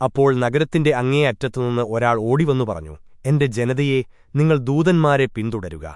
അപ്പോൾ നഗരത്തിന്റെ അങ്ങേയറ്റത്തുനിന്ന് ഒരാൾ ഓടിവന്നു പറഞ്ഞു എന്റെ ജനതയെ നിങ്ങൾ ദൂതന്മാരെ പിന്തുടരുക.